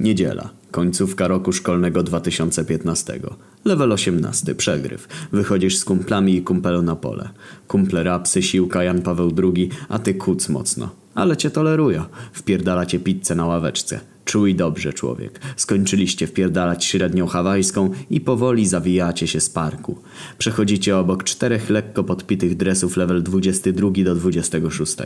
Niedziela. Końcówka roku szkolnego 2015. Level 18. Przegryw. Wychodzisz z kumplami i kumpelą na pole. Kumple rapsy, siłka, Jan Paweł II, a ty kuc mocno. Ale cię tolerują. Wpierdala cię pizzę na ławeczce. Czuj dobrze, człowiek. Skończyliście wpierdalać średnią hawajską i powoli zawijacie się z parku. Przechodzicie obok czterech lekko podpitych dresów level 22 do 26.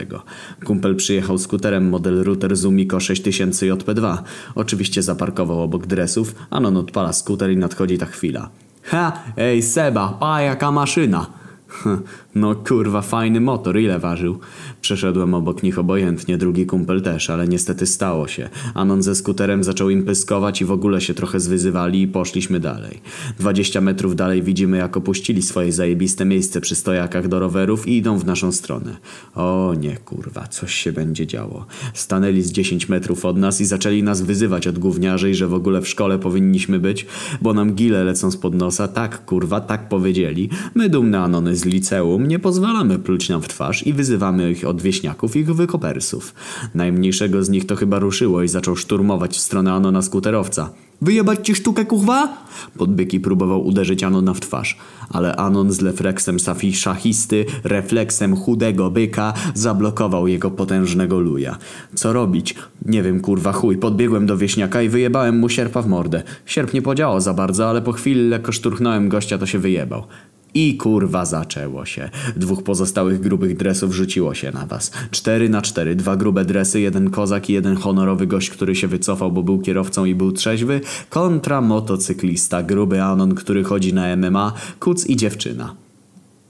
Kumpel przyjechał skuterem model Router Zumiko 6000 JP2. Oczywiście zaparkował obok dresów, Anon odpala skuter i nadchodzi ta chwila. Ha, ej Seba, pa jaka maszyna! No kurwa, fajny motor, ile ważył? Przeszedłem obok nich obojętnie, drugi kumpel też, ale niestety stało się. Anon ze skuterem zaczął im pyskować i w ogóle się trochę zwyzywali i poszliśmy dalej. 20 metrów dalej widzimy jak opuścili swoje zajebiste miejsce przy stojakach do rowerów i idą w naszą stronę. O nie kurwa, coś się będzie działo. Stanęli z 10 metrów od nas i zaczęli nas wyzywać od gówniarzy że w ogóle w szkole powinniśmy być, bo nam gile lecą spod nosa. Tak kurwa, tak powiedzieli. My dumne Anony z liceum nie pozwalamy pluć nam w twarz i wyzywamy ich od wieśniaków i wykopersów. Najmniejszego z nich to chyba ruszyło i zaczął szturmować w stronę Anona skuterowca. Wyjebać ci sztukę, kuchwa? Podbyki próbował uderzyć Anona w twarz, ale Anon z refleksem szachisty, refleksem chudego byka zablokował jego potężnego luja. Co robić? Nie wiem, kurwa chuj. Podbiegłem do wieśniaka i wyjebałem mu sierpa w mordę. Sierp nie podziałał za bardzo, ale po chwili lekko szturchnąłem gościa, to się wyjebał. I kurwa zaczęło się. Dwóch pozostałych grubych dresów rzuciło się na was. Cztery na cztery, dwa grube dresy, jeden kozak i jeden honorowy gość, który się wycofał, bo był kierowcą i był trzeźwy, kontra motocyklista, gruby Anon, który chodzi na MMA, kuc i dziewczyna.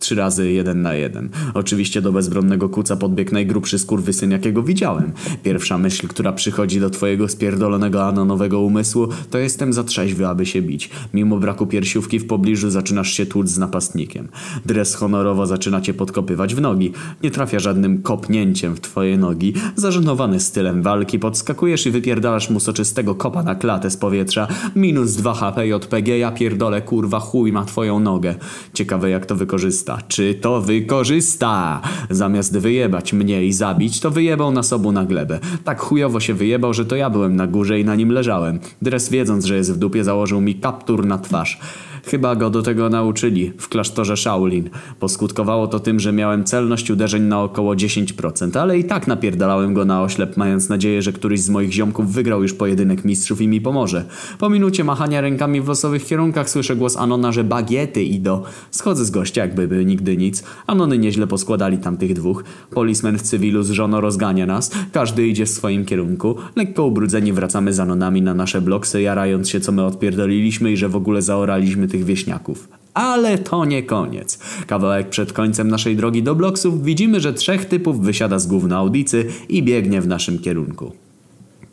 Trzy razy jeden na jeden. Oczywiście do bezbronnego kuca podbiegł najgrubszy skurwysyn jakiego widziałem. Pierwsza myśl, która przychodzi do twojego spierdolonego anonowego umysłu, to jestem za trzeźwy, aby się bić. Mimo braku piersiówki w pobliżu zaczynasz się tłuc z napastnikiem. Dres honorowo zaczyna cię podkopywać w nogi. Nie trafia żadnym kopnięciem w twoje nogi. Zażenowany stylem walki podskakujesz i wypierdalasz mu soczystego kopa na klatę z powietrza. Minus 2 HP JPG, ja pierdolę kurwa chuj ma twoją nogę. Ciekawe jak to wykorzysta. Czy to wykorzysta? Zamiast wyjebać mnie i zabić, to wyjebał nas obu na glebę. Tak chujowo się wyjebał, że to ja byłem na górze i na nim leżałem. Dres wiedząc, że jest w dupie założył mi kaptur na twarz. Chyba go do tego nauczyli w klasztorze Shaolin. Poskutkowało to tym, że miałem celność uderzeń na około 10%, ale i tak napierdalałem go na oślep, mając nadzieję, że któryś z moich ziomków wygrał już pojedynek mistrzów i mi pomoże. Po minucie machania rękami w losowych kierunkach słyszę głos Anona, że bagiety idą. Schodzę z gościa, jakby by nigdy nic. Anony nieźle poskładali tamtych dwóch. Polismen w cywilu z żoną rozgania nas. Każdy idzie w swoim kierunku. Lekko ubrudzeni wracamy z Anonami na nasze bloksy, jarając się co my odpierdoliliśmy i że w ogóle zaoraliśmy tych wieśniaków. Ale to nie koniec. Kawałek przed końcem naszej drogi do bloksów widzimy, że trzech typów wysiada z gówna audicy i biegnie w naszym kierunku.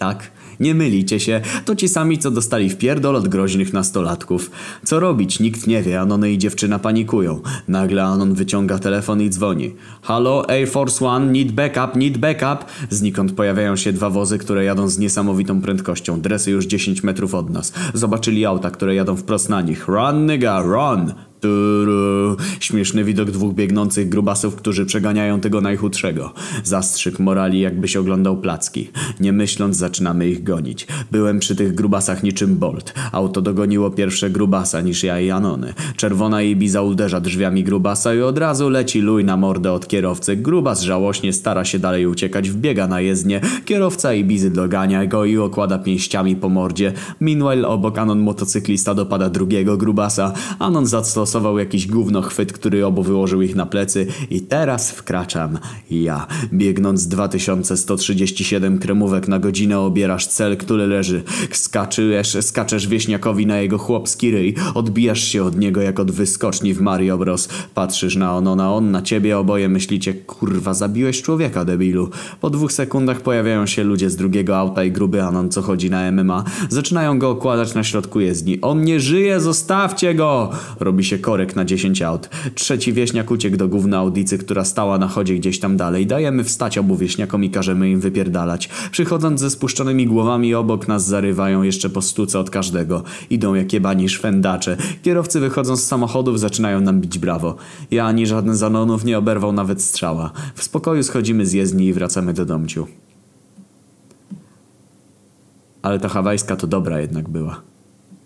Tak, nie mylicie się, to ci sami, co dostali w pierdol od groźnych nastolatków. Co robić, nikt nie wie, Anony i dziewczyna panikują. Nagle Anon wyciąga telefon i dzwoni. Halo, Air Force One, need backup, need backup. Znikąd pojawiają się dwa wozy, które jadą z niesamowitą prędkością. Dresy już 10 metrów od nas. Zobaczyli auta, które jadą wprost na nich. Run, nigga, run! Turu. Śmieszny widok dwóch biegnących grubasów, którzy przeganiają tego najchudszego. Zastrzyk morali, jakbyś oglądał placki. Nie myśląc, zaczynamy ich gonić. Byłem przy tych grubasach niczym Bolt. Auto dogoniło pierwsze grubasa niż ja i Anony. Czerwona Ibiza uderza drzwiami grubasa i od razu leci luj na mordę od kierowcy. Grubas żałośnie stara się dalej uciekać, wbiega na jezdnię. Kierowca Ibizy dogania go i okłada pięściami po mordzie. Meanwhile obok Anon motocyklista dopada drugiego grubasa. Anon zastosował stosował jakiś gówno chwyt, który obu wyłożył ich na plecy i teraz wkraczam ja. Biegnąc 2137 kremówek na godzinę obierasz cel, który leży. Skaczesz, skaczesz wieśniakowi na jego chłopski ryj. Odbijasz się od niego jak od wyskoczni w Mario Bros. Patrzysz na ono, na on, na ciebie, oboje myślicie, kurwa, zabiłeś człowieka, debilu. Po dwóch sekundach pojawiają się ludzie z drugiego auta i gruby Anon, co chodzi na MMA. Zaczynają go okładać na środku jezdni. On nie żyje, zostawcie go! Robi się korek na 10 aut. Trzeci wieśniak uciekł do gówna audicy, która stała na chodzie gdzieś tam dalej. Dajemy wstać obu wieśniakom i każemy im wypierdalać. Przychodząc ze spuszczonymi głowami obok nas zarywają jeszcze po stuce od każdego. Idą jak jebani szwendacze. Kierowcy wychodzą z samochodów, zaczynają nam bić brawo. Ja ani żaden z anonów nie oberwał nawet strzała. W spokoju schodzimy z jezdni i wracamy do domciu. Ale ta hawajska to dobra jednak była.